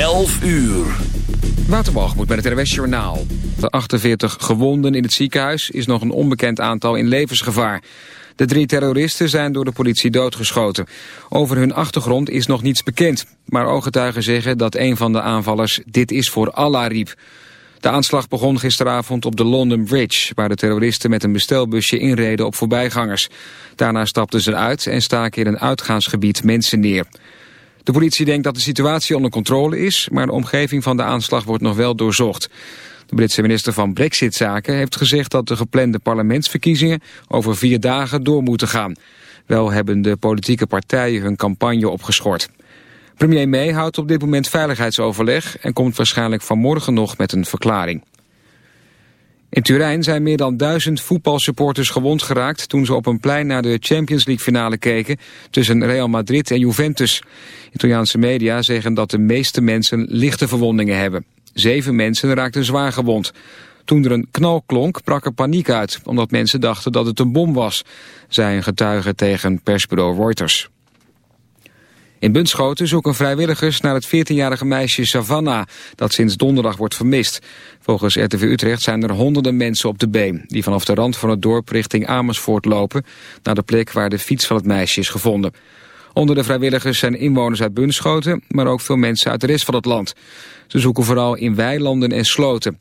11 uur. moet met het RWS Journaal. De 48 gewonden in het ziekenhuis is nog een onbekend aantal in levensgevaar. De drie terroristen zijn door de politie doodgeschoten. Over hun achtergrond is nog niets bekend. Maar ooggetuigen zeggen dat een van de aanvallers dit is voor Allah riep. De aanslag begon gisteravond op de London Bridge... waar de terroristen met een bestelbusje inreden op voorbijgangers. Daarna stapten ze uit en staken in een uitgaansgebied mensen neer. De politie denkt dat de situatie onder controle is... maar de omgeving van de aanslag wordt nog wel doorzocht. De Britse minister van Brexit-zaken heeft gezegd dat de geplande parlementsverkiezingen over vier dagen door moeten gaan. Wel hebben de politieke partijen hun campagne opgeschort. Premier May houdt op dit moment veiligheidsoverleg en komt waarschijnlijk vanmorgen nog met een verklaring. In Turijn zijn meer dan duizend voetbalsupporters gewond geraakt... toen ze op een plein naar de Champions League finale keken... tussen Real Madrid en Juventus. Italiaanse media zeggen dat de meeste mensen lichte verwondingen hebben. Zeven mensen raakten zwaar gewond. Toen er een knal klonk, brak er paniek uit... omdat mensen dachten dat het een bom was... zei een getuige tegen persbureau Reuters. In Bunschoten zoeken vrijwilligers naar het 14-jarige meisje Savannah... dat sinds donderdag wordt vermist. Volgens RTV Utrecht zijn er honderden mensen op de been... die vanaf de rand van het dorp richting Amersfoort lopen... naar de plek waar de fiets van het meisje is gevonden. Onder de vrijwilligers zijn inwoners uit Bunschoten... maar ook veel mensen uit de rest van het land. Ze zoeken vooral in weilanden en sloten.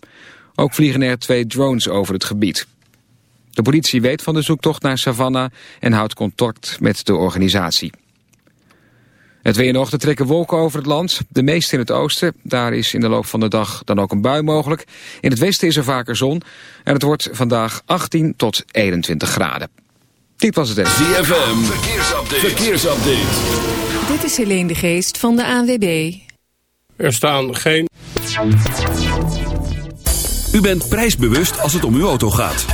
Ook vliegen er twee drones over het gebied. De politie weet van de zoektocht naar Savannah... en houdt contact met de organisatie. Het weer nog, er trekken wolken over het land. De meeste in het oosten. Daar is in de loop van de dag dan ook een bui mogelijk. In het westen is er vaker zon. En het wordt vandaag 18 tot 21 graden. Dit was het even. ZFM, verkeersupdate. verkeersupdate. Dit is Helene de Geest van de ANWB. Er staan geen... U bent prijsbewust als het om uw auto gaat.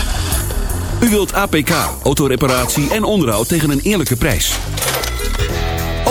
U wilt APK, autoreparatie en onderhoud tegen een eerlijke prijs.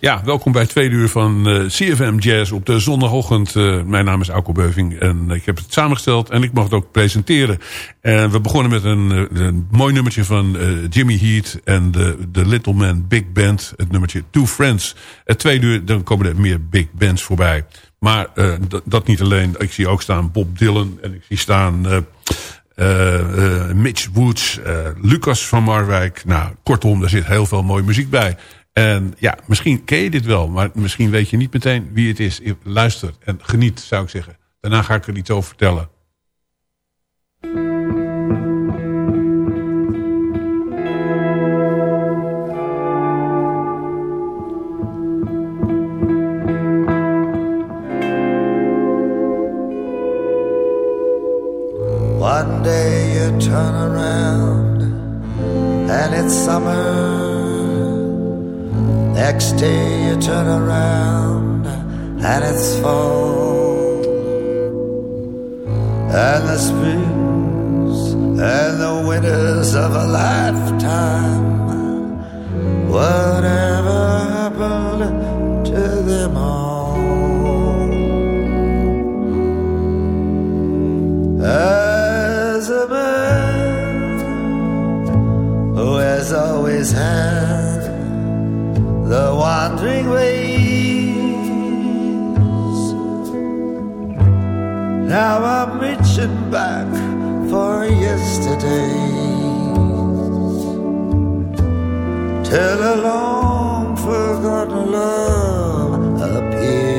Ja, welkom bij tweede uur van eh, CFM Jazz op de zondagochtend. Eh, mijn naam is Alko Beuving en ik heb het samengesteld en ik mag het ook presenteren. En we begonnen met een, eh, een mooi nummertje van Jimmy Heat en de, de Little Man Big Band. Het nummertje Two Friends. Het tweede uur, dan komen er meer big bands voorbij. Maar dat niet alleen. Ik zie ook staan Bob Dylan en ik zie staan... Mitch Woods, Lucas van Marwijk. Nou, kortom, er zit heel veel mooie muziek bij. En ja, misschien ken je dit wel, maar misschien weet je niet meteen wie het is. Luister en geniet, zou ik zeggen. Daarna ga ik er iets over vertellen. One day you turn around and it's summer Next day you turn around and it's fall. And the springs and the winters of a lifetime. Whatever happened to them all? As a man who has always had the wandering ways. Now I'm reaching back for yesterday till a long forgotten love appears,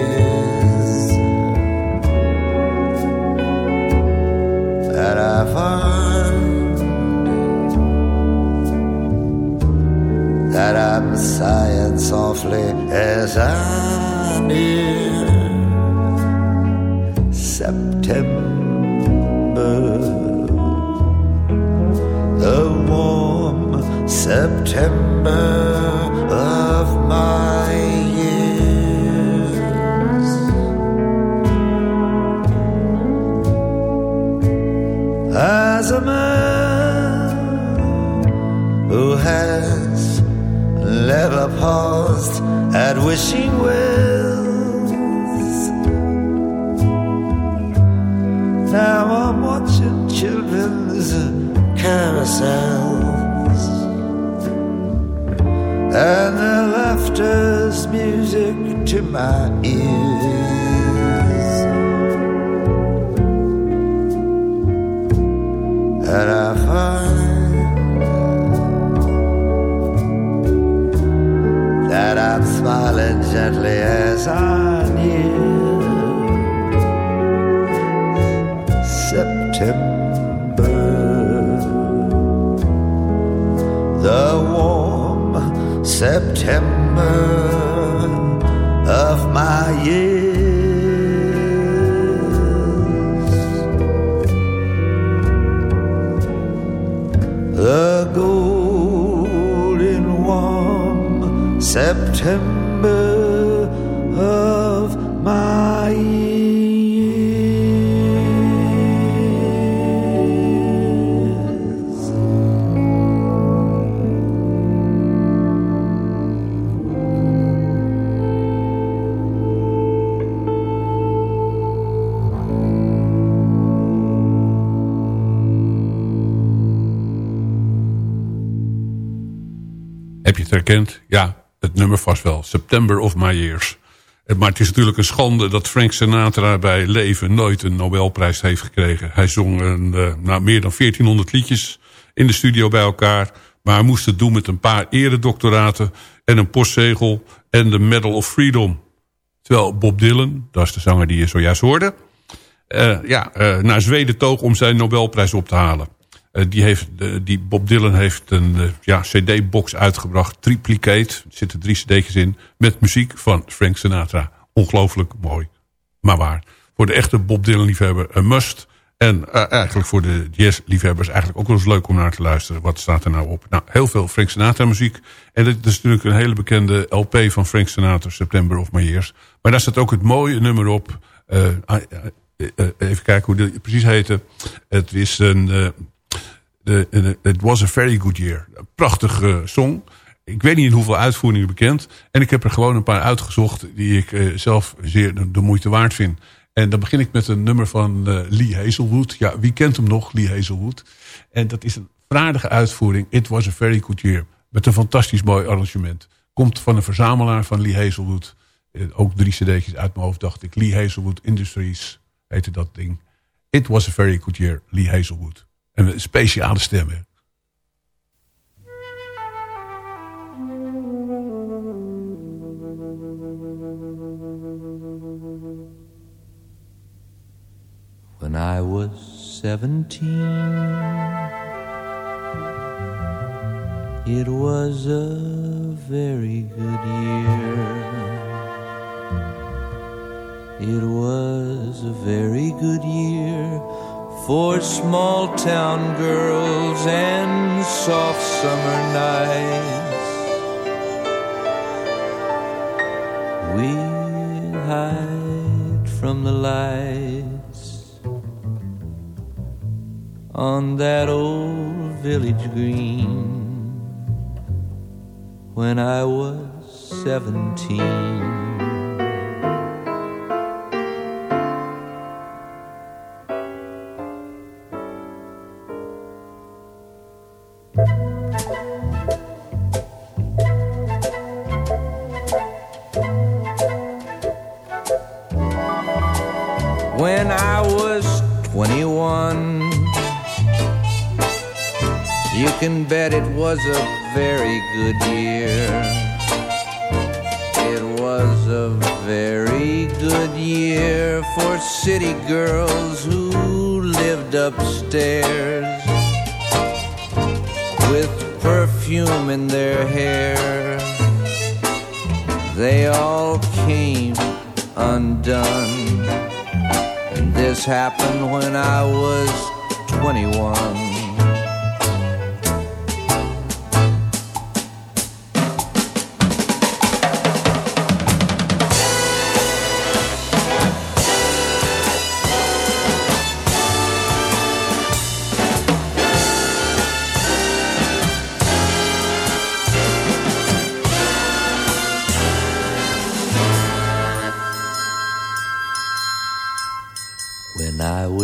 je het herkend? Ja, het nummer vast wel. September of My Years. Eh, Maar het is natuurlijk een schande dat Frank Sinatra bij leven nooit een Nobelprijs heeft gekregen. Hij zong een, eh, nou, meer dan 1400 liedjes in de studio bij elkaar. Maar hij moest het doen met een paar eredoctoraten en een postzegel en de Medal of Freedom. Terwijl Bob Dylan, dat is de zanger die je zojuist hoorde... eh, ja, naar Zweden toog om zijn Nobelprijs op te halen. Eh, die, heeft, die Bob Dylan heeft een eh, ja, cd-box uitgebracht, Triplicate. Er zitten drie cd'tjes in, met muziek van Frank Sinatra. Ongelooflijk mooi, maar waar. Voor de echte Bob Dylan-liefhebber een must. En eh, eigenlijk voor de jazz-liefhebbers eigenlijk ook wel eens leuk om naar te luisteren. Wat staat er nou op? Nou, heel veel Frank Sinatra-muziek. En dit is natuurlijk een hele bekende LP van Frank Sinatra, September of My. Maar daar staat ook het mooie nummer op. Ah, even kijken hoe die precies heette. Het is een... eh, It was a very good year. Prachtige song. ik weet niet hoeveel uitvoeringen bekend. En ik heb er gewoon een paar uitgezocht die ik eh, zelf zeer de, moeite waard vind. En dan begin ik met een nummer van eh, Lee Hazelwood. Ja, wie kent hem nog, Lee Hazelwood? En dat is een vaardige uitvoering. It was a very good year. Met een fantastisch mooi arrangement. Komt van een verzamelaar van Lee Hazelwood. Eh, ook drie cd'tjes uit mijn hoofd dacht ik. Lee Hazelwood Industries heette dat ding. It was a very good year, Lee Hazelwood. En een speciale stem. When I was seventeen, it was a very good year. It was a very good year for small town girls and soft summer nights. We'll hide from the lights on that old village green when I was seventeen.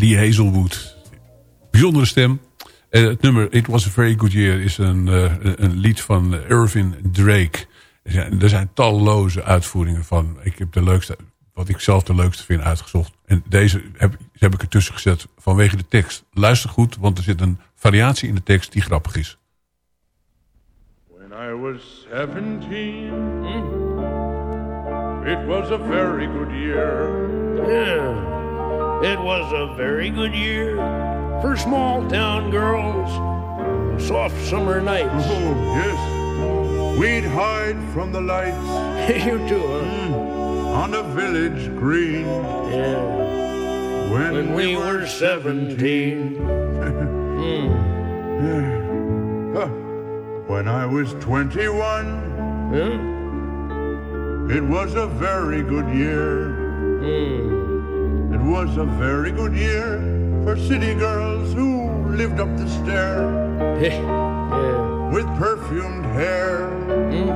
Lee Hazelwood. Bijzondere stem. Eh, het nummer It Was A Very Good Year is een, eh, een lied van Irvin Drake. Er zijn, er zijn talloze uitvoeringen van. Ik heb de leukste, wat ik zelf de leukste vind, uitgezocht. En deze heb, heb ik ertussen gezet vanwege de tekst. Luister goed, want er zit een variatie in de tekst die grappig is. When When I was 17, it was a very good year. Yeah, it was a very good year for small town girls. Soft summer nights. Oh, yes. We'd hide from the lights you too, huh? Hmm. on the village green Yeah. when, When we were 17. Hmm. Huh. When I was 21, Huh? it was a very good year. Hmm. It was a very good year for city girls who lived up the stair yeah. with perfumed hair mm.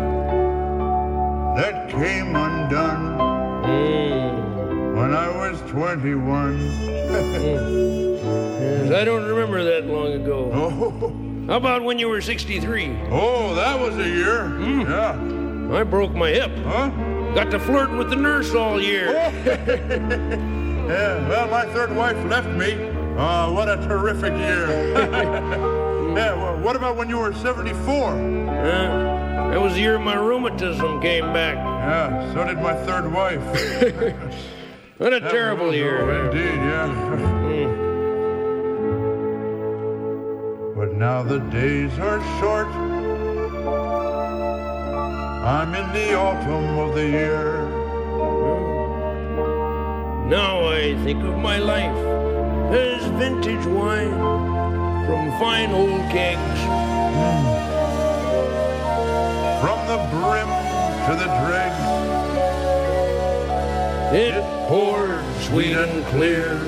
that came undone mm. when I was 21. Yes, mm. I don't remember that long ago. Oh, How about when you were 63? oh, that was a year. Yeah. I broke my hip. Huh? Got to flirt with the nurse all year. Oh. Yeah, well, my third wife left me. Oh, what a terrific year. yeah, well, what about when you were 74? Yeah, that was the year my rheumatism came back. Yeah, so did my third wife. What a That terrible was- year. oh, indeed, yeah. Hmm. but now the days are short. I'm in the autumn of the year. Now I think of my life as vintage wine from fine old kegs. Hmm. From the brim to the dregs, It poured sweet and clear.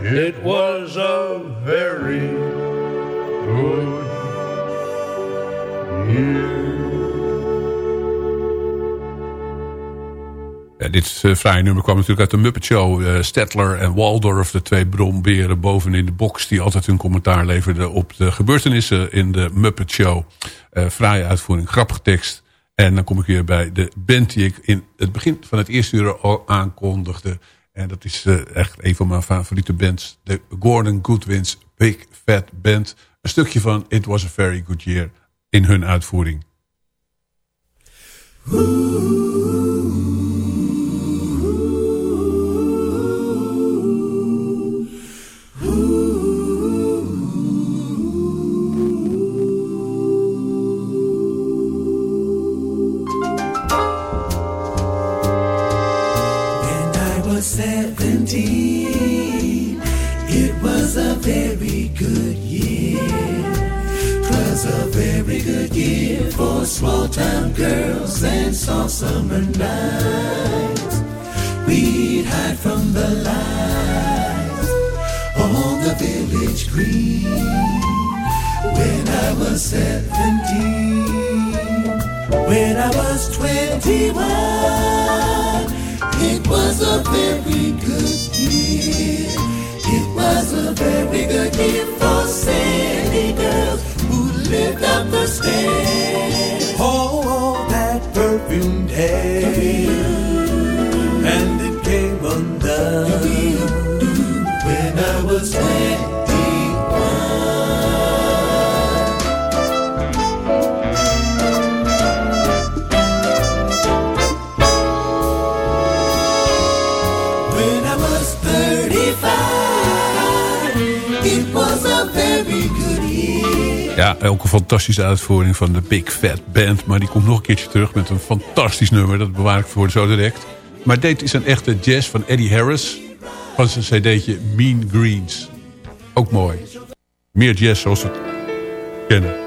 It was a very good year. Dit uh, fraaie nummer kwam natuurlijk uit de Muppet Show. Uh, en Waldorf, de twee bromberen bovenin de box... die altijd hun commentaar leverden op de gebeurtenissen in de Muppet Show. Uh, fraaie uitvoering, grappige tekst. En dan kom ik weer bij de band die ik in het begin van het eerste uur al aankondigde. En dat is uh, echt een van mijn favoriete bands. De Gordon Goodwin's Big Fat Band. Een stukje van It Was A Very Good Year in hun uitvoering. 2019. It was a very good year. was a very good year for small town girls and soft summer nights. We'd hide from the lights on the village green when I was 17. When I was 21, it was a very good. Was a very good year for city girls who lived up the stairs. Oh, that perfumed hair. And it came undone when I was 21. Ja, een fantastische uitvoering van de Big Fat Band. Maar die komt nog een keertje terug met een fantastisch nummer. Dat bewaar ik voor zo direct. Maar dit is een echte jazz van Eddie Harris. Van zijn cd'tje Mean Greens. Ook mooi. Meer jazz zoals we het kennen.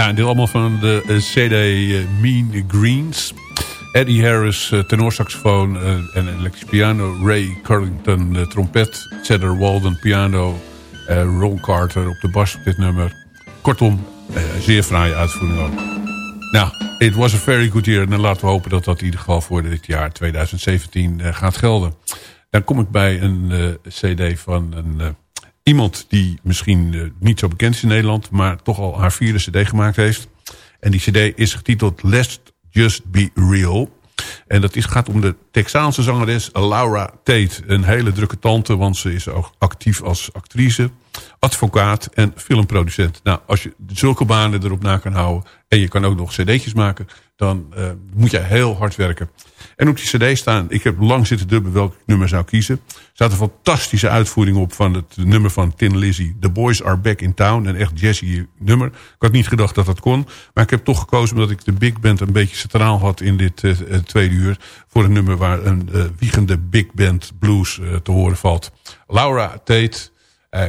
Ja, dit allemaal van de eh, CD eh, Mean Greens. Eddie Harris, uh, tenorsaxofoon en elektrische piano. Ray Carlington, trompet. Cedar Walden, piano. Ron Carter op de bas op dit nummer. Kortom, zeer fraaie uitvoering ook. Nou, it was a very good year. En laten we hopen dat dat in ieder geval voor dit jaar 2017 gaat gelden. Dan kom ik bij een cd van een iemand die misschien uh, niet zo bekend is in Nederland... maar toch al haar vierde cd gemaakt heeft. En die cd is getiteld Let's Just Be Real. En dat is, gaat om de Texaanse zangeres Laura Tate. Een hele drukke tante, want ze is ook actief als actrice, advocaat en filmproducent. Nou, als je zulke banen erop na kan houden... en je kan ook nog cd'tjes maken... dan uh, moet je heel hard werken. En op die cd staan, ik heb lang zitten dubben welk nummer zou kiezen. Er staat een fantastische uitvoering op van het nummer van Tin Lizzy. The Boys Are Back in Town. Een echt jazzy nummer. Ik had niet gedacht dat dat kon. Maar ik heb toch gekozen omdat ik de big band een beetje centraal had in dit uh, tweede uur. Voor een nummer waar een uh, wiegende big band blues te horen valt. Laura Tate,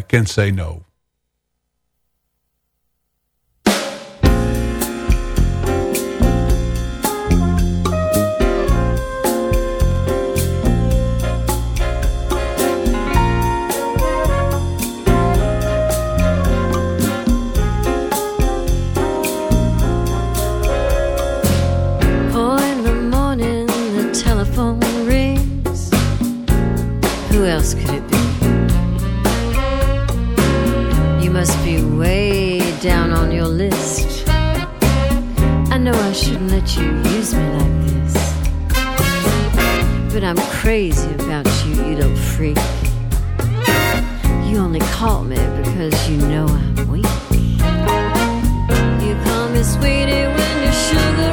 Can't Say No. Else could it be? You must be way down on your list. I know I shouldn't let you use me like this. But I'm crazy about you, you little freak. You only call me because you know I'm weak. You call me sweetie when you're sugar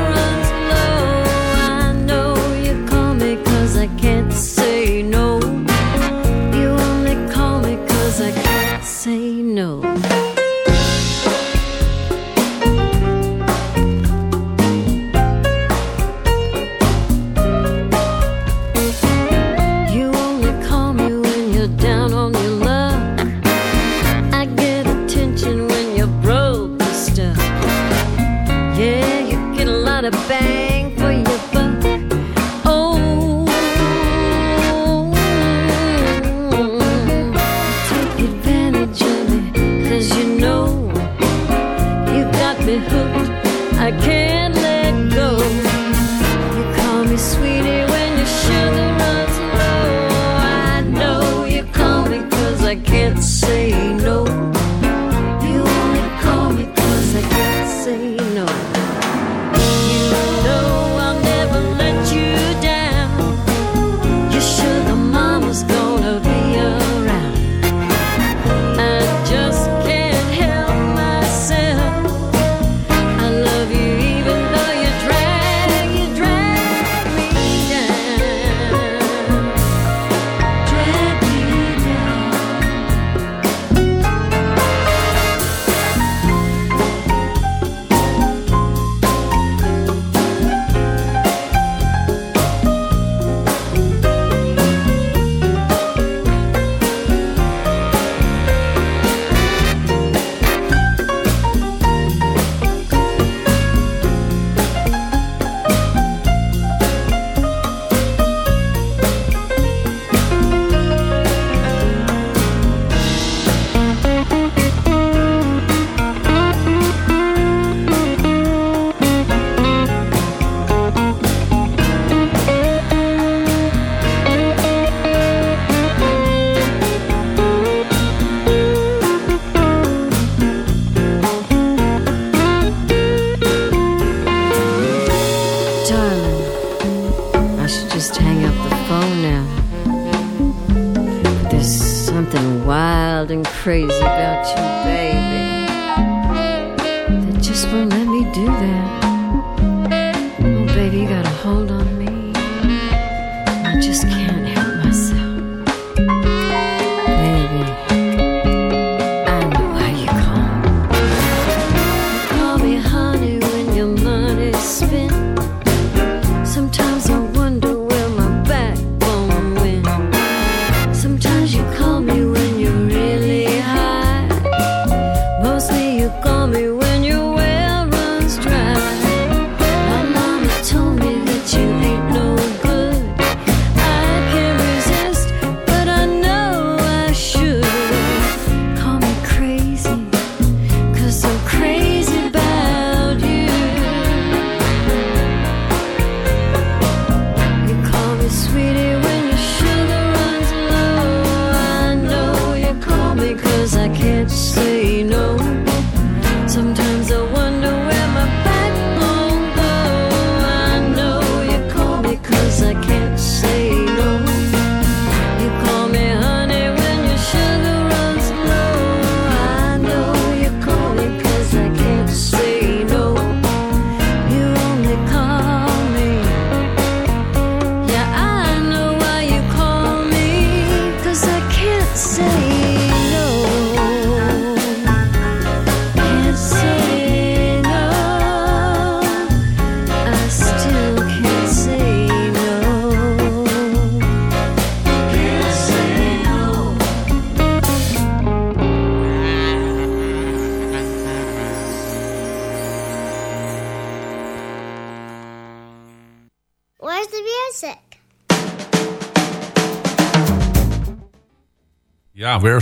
It's.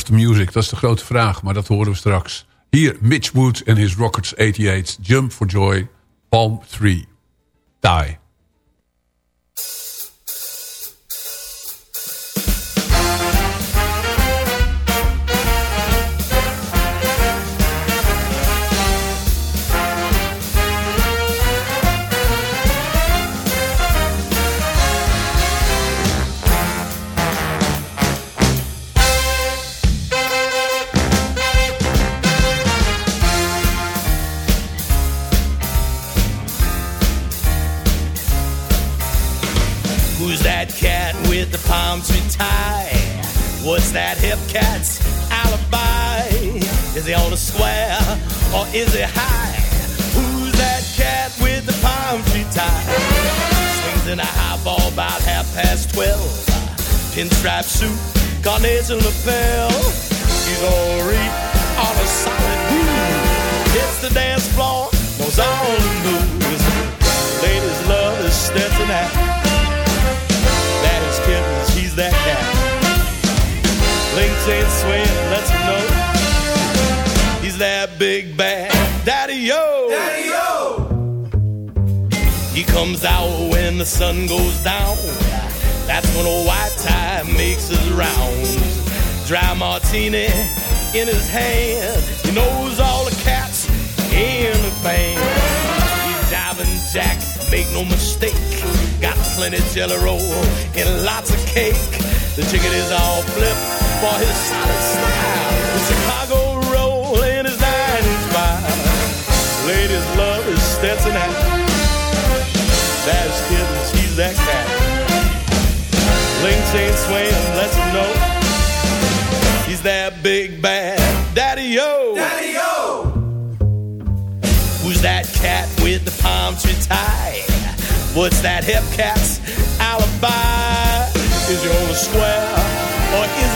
The music? Dat is de grote vraag, maar dat horen we straks. Hier, Mitch Woods en his Rockets 88, Jump for Joy, Palm 3, Die. Tie? What's that hip cat's alibi? Is he on the square or is he high? Who's that cat with the palm tree tie? Swings in a high ball about half past twelve. Pinstripe suit, carnation lapel. He's gonna reap on a solid groove. Hits the dance floor, knows all the moves. Ladies love his Stetson hat. Links ain't swaying, lets know. He's that big bad daddy yo. Daddy yo. He comes out when the sun goes down. That's when a white tie makes his rounds. Dry martini in his hand. He knows all the cats in the band. He's diving Jack, make no mistake. Got plenty jelly roll and lots of cake. The chicken is all flip for his solid style. The Chicago roll in his dining spine. Ladies love his Stetson hat. That's kittens, he's that cat. Links ain't swaying, lets him know. He's that big bad daddy yo. Daddy yo. Who's that cat with the palm tree tie? What's that hip cat's alibi? Is he on the square or is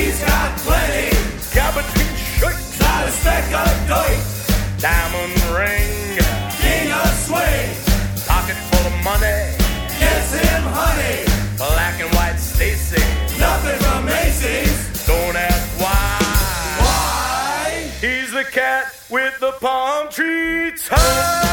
He's got plenty. Gabardine shirt. Not a speck of dirt. Diamond ring. King of swing. Pocket full of money. Gets him honey. Black and white Stacy. Nothing from Macy's. Don't ask why. Why? He's the cat with the palm tree tie.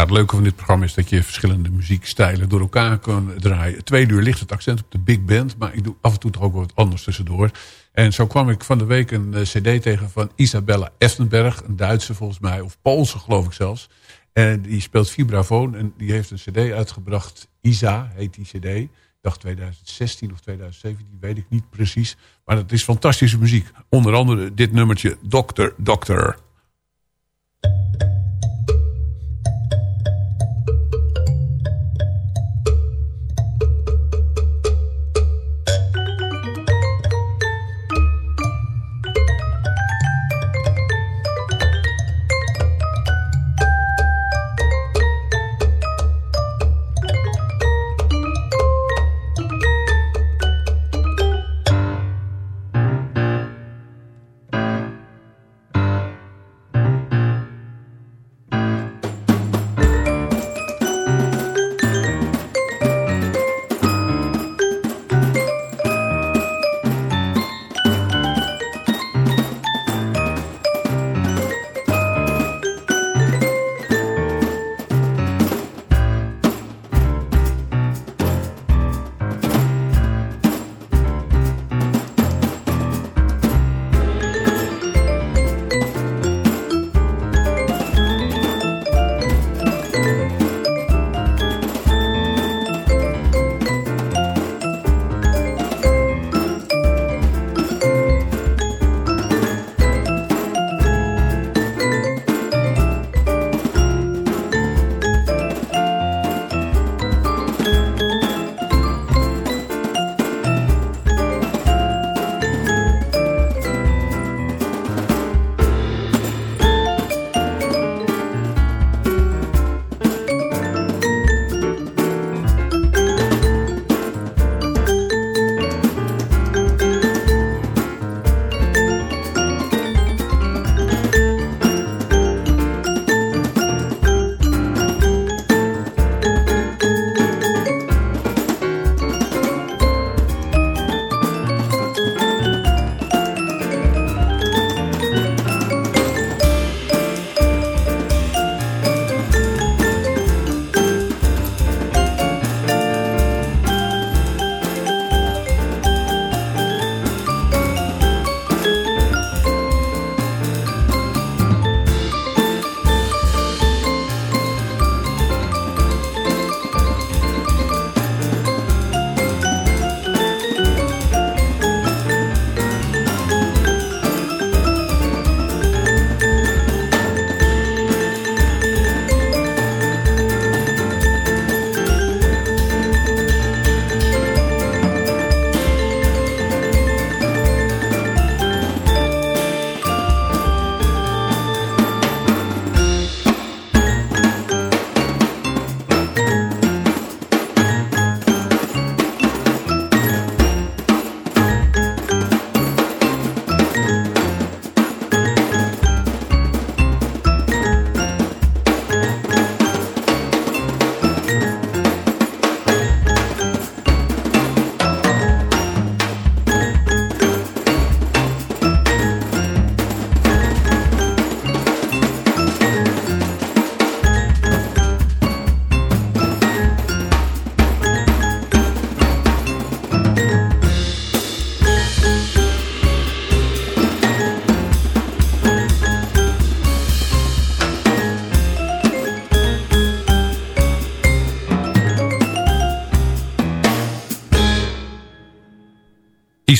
Ja, het leuke van dit programma is dat je verschillende muziekstijlen door elkaar kan draaien. Twee uur ligt het accent op de big band, maar ik doe af en toe toch ook wat anders tussendoor. En zo kwam ik van de week een eh, cd tegen van Isabella Effenberg, een Duitse volgens mij, of Poolse geloof ik zelfs. En die speelt vibrafoon en die heeft een cd uitgebracht, Isa heet die cd. Ik dacht 2016 of 2017, weet ik niet precies. Maar het is fantastische muziek. Onder andere dit nummertje, Doctor, Doctor.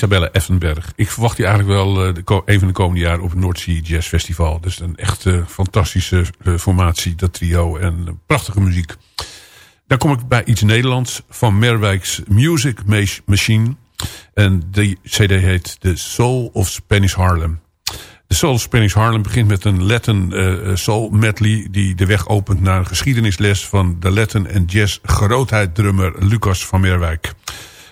Isabelle Effenberg. Ik verwacht die eigenlijk wel de ko- een van de komende jaren op het Sea Jazz Festival. Dus een echt uh, fantastische uh, formatie, dat trio. En prachtige muziek. Dan kom ik bij iets Nederlands van Merwijks Music Machine. En die cd heet The Soul of Spanish Harlem. De Soul of Spanish Harlem begint met een Latin soul medley... die de weg opent naar een geschiedenisles van de Latin en jazz grootheid drummer Lucas van Merwijk.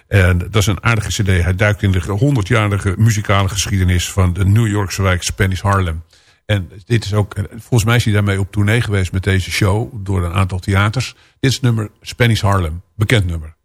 En dat is een aardige cd. Hij duikt in de 100-jarige muzikale geschiedenis van de New Yorkse wijk Spanish Harlem. En dit is ook, volgens mij is hij daarmee op tournee geweest met deze show door een aantal theaters. Dit is nummer Spanish Harlem, bekend nummer.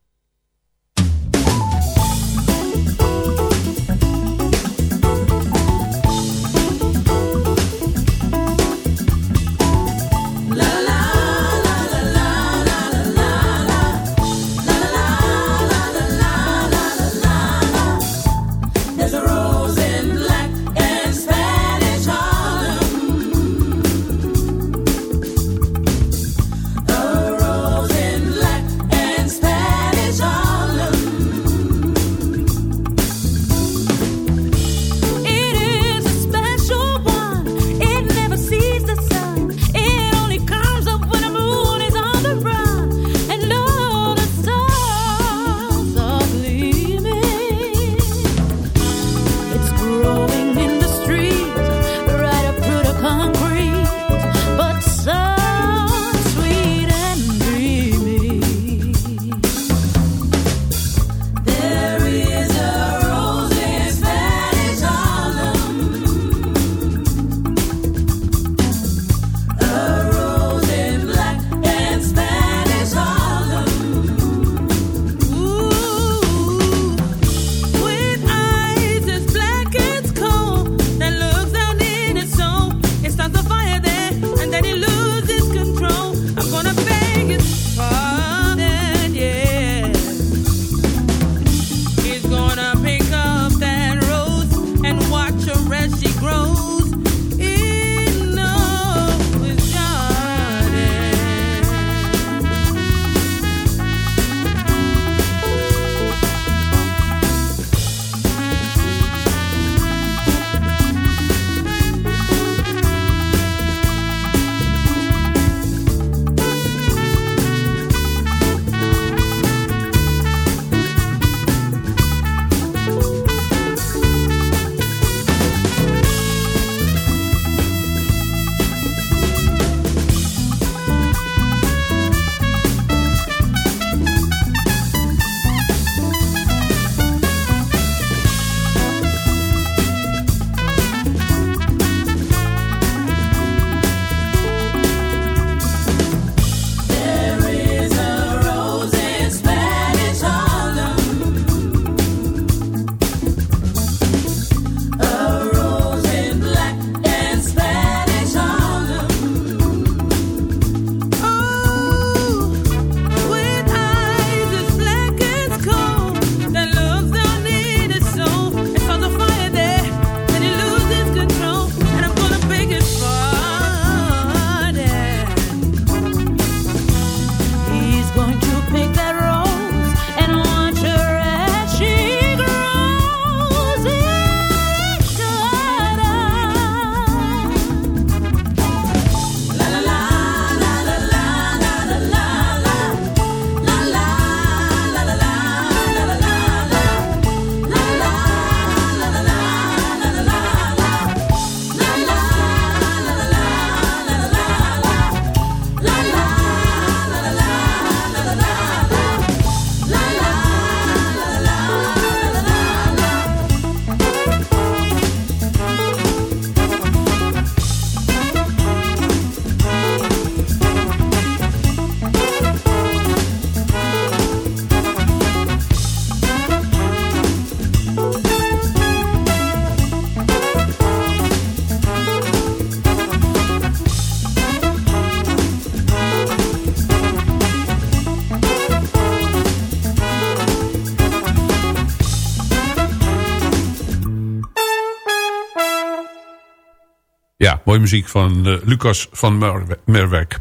Mooie muziek van uh, Lucas van Mer Merwijk.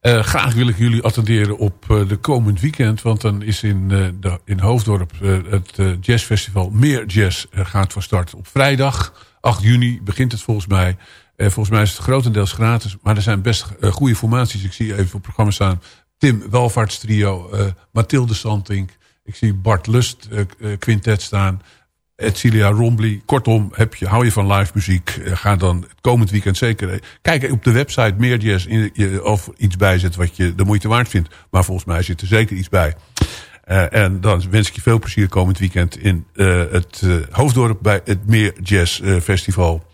Eh, graag wil ik jullie attenderen op eh, de komend weekend. Want dan is in, eh, in Hoofddorp eh, het eh, jazzfestival Meer Jazz eh, gaat van start. Op vrijdag, 8 juni, begint het volgens mij. Eh, volgens mij is het grotendeels gratis. Maar er zijn best eh, goede formaties. Ik zie even op het programma staan. Tim Welvaarts trio, eh, Mathilde Santink. Ik zie Bart Lust eh, eh, quintet staan. Edcilia Rombly. Kortom, heb je, hou je van live muziek. eh, ga dan komend weekend zeker... eh, Kijk op de website Meer Jazz in, of iets bijzet wat je de moeite waard vindt. Maar volgens mij zit er zeker iets bij. Eh, en dan wens ik je veel plezier komend weekend in het eh, Hoofddorp bij het Meer Jazz Festival.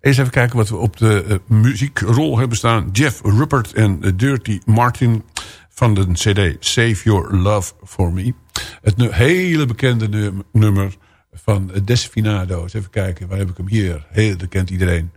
Eens even kijken wat we op de muziekrol hebben staan. Jeff Ruppert en Dirty Martin van de cd Save Your Love For Me. Het hele bekende num- nummer van Desfinado. Eens even kijken, waar heb ik hem hier? Heel, dat kent iedereen.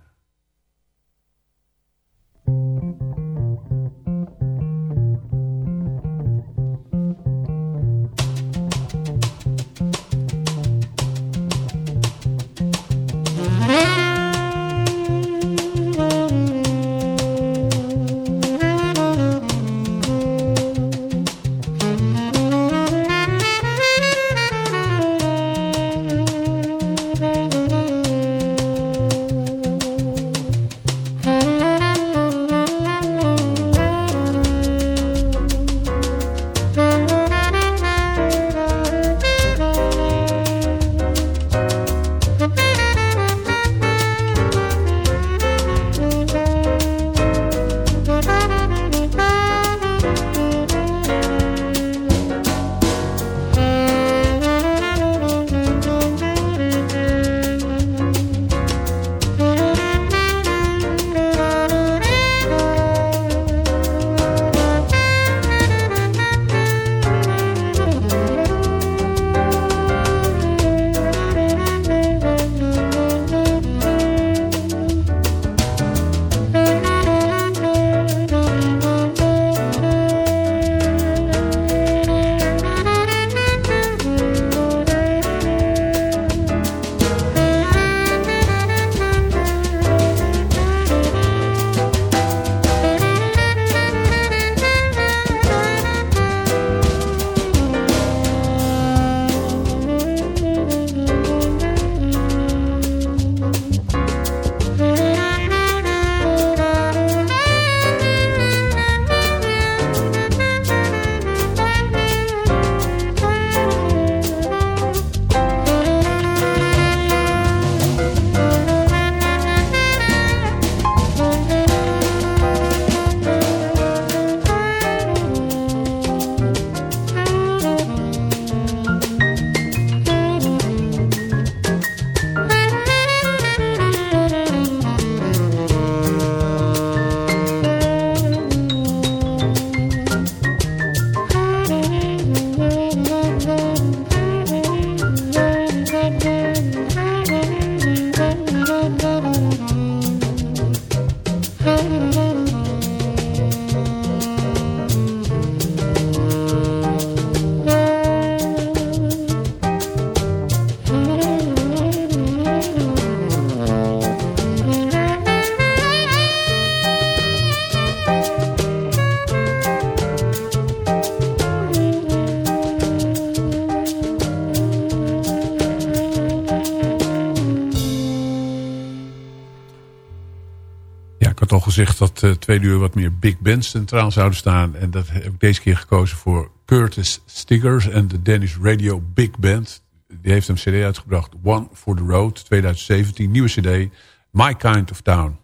Gezegd dat uh, tweede uur wat meer big bands centraal zouden staan. En dat heb ik deze keer gekozen voor Curtis Stiggers en de Danish Radio Big Band. Die heeft een cd uitgebracht, One for the Road, 2017. Nieuwe cd, My Kind of Town.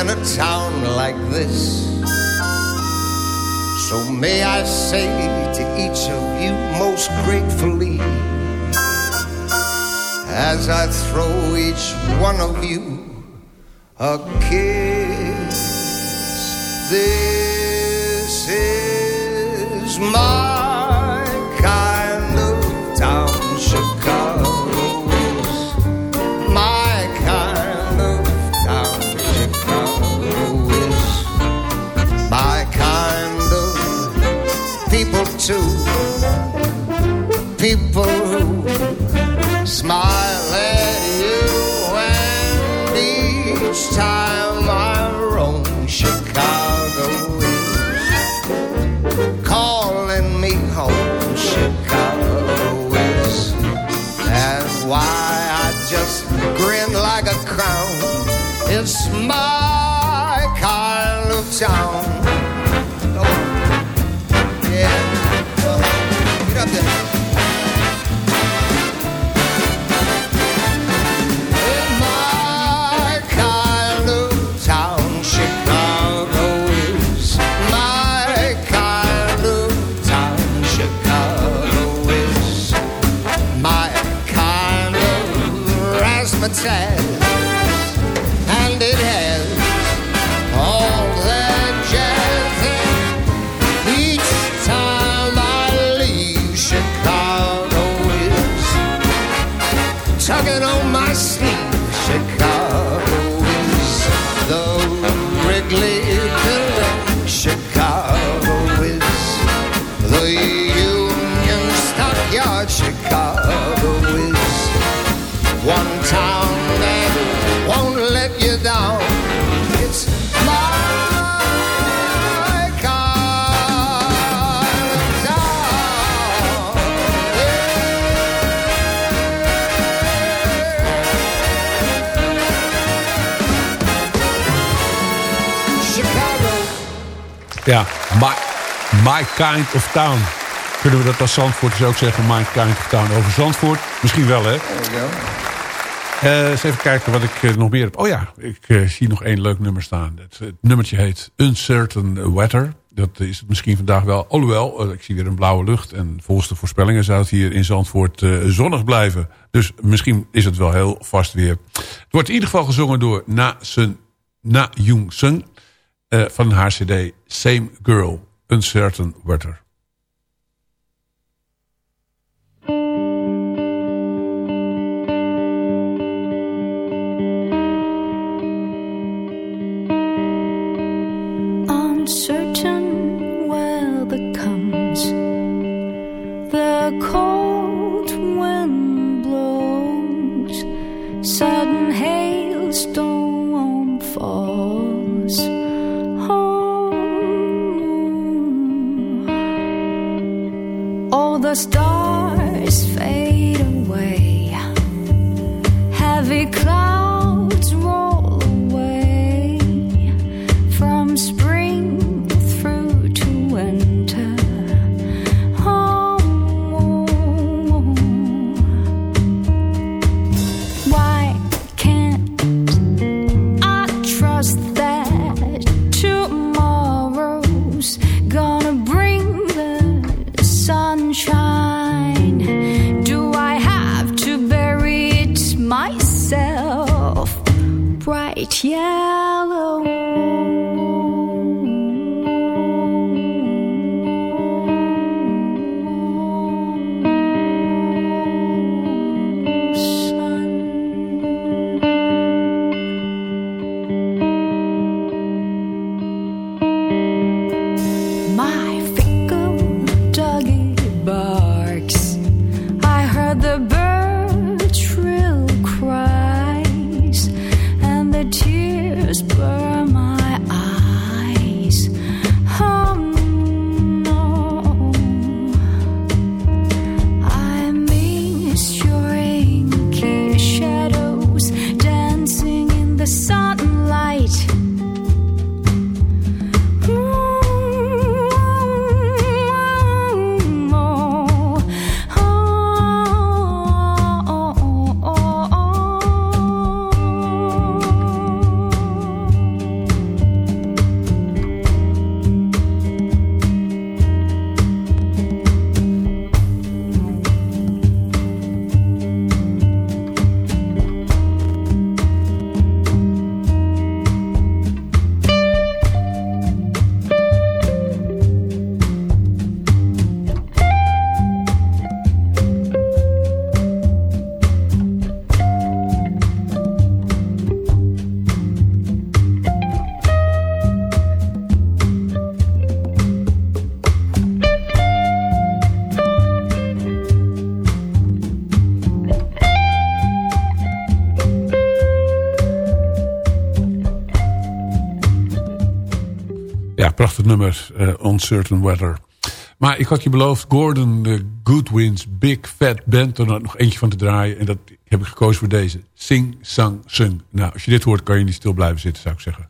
In a town like this. So may I say to each of you most gratefully As I throw each one of you a kiss This is my smile at you, and each time I roam, Chicago is calling me home. Chicago is, and why I just grin like a clown. It's my kind of town. Oh, yeah, oh, get up there. Kind of town. Kunnen we dat als Zandvoort ook zeggen? My kind of town over Zandvoort? Misschien wel, hè? Eh, eens even kijken wat ik eh, nog meer heb. Oh ja, ik eh, zie nog één leuk nummer staan. Het, nummertje heet Uncertain Weather. Dat is het misschien vandaag wel. Alhoewel, ik zie weer een blauwe lucht. En volgens de voorspellingen zou het hier in Zandvoort zonnig blijven. Dus misschien is het wel heel vast weer. Het wordt in ieder geval gezongen door Na, Sun, Na Jung Sung. van haar cd Same Girl, Uncertain Weather. 钱。Eh, Uncertain Weather. Maar ik had je beloofd, Gordon uh, Goodwin's Big Fat Band... er nog eentje van te draaien. En dat heb ik gekozen voor deze. Sing, sang, sung. Nou, als je dit hoort, kan je niet stil blijven zitten, zou ik zeggen.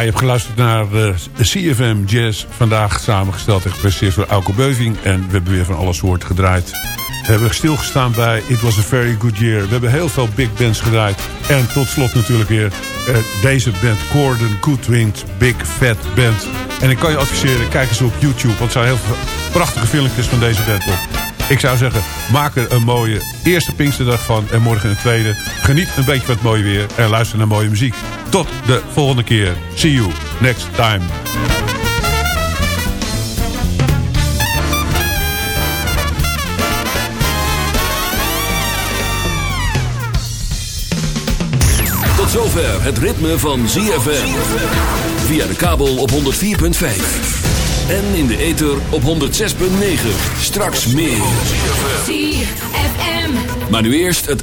Je hebt geluisterd naar de CFM Jazz. Vandaag samengesteld en gepresenteerd door Auke Beuving. En we hebben weer van alle soorten gedraaid. We hebben stilgestaan bij It Was A Very Good Year. We hebben heel veel big bands gedraaid. En tot slot natuurlijk weer uh, deze band. Gordon Goodwing's Big Fat Band. En ik kan je adviseren, kijk eens op YouTube. Want er zijn heel veel prachtige filmpjes van deze band op. Ik zou zeggen, maak er een mooie eerste Pinksterdag van. En morgen een tweede. Geniet een beetje van het mooie weer. En luister naar mooie muziek. Tot de volgende keer. See you next time. Tot zover het ritme van ZFM. Via de kabel op 104.5. En in de ether op 106.9. Straks meer. ZFM. Maar nu eerst het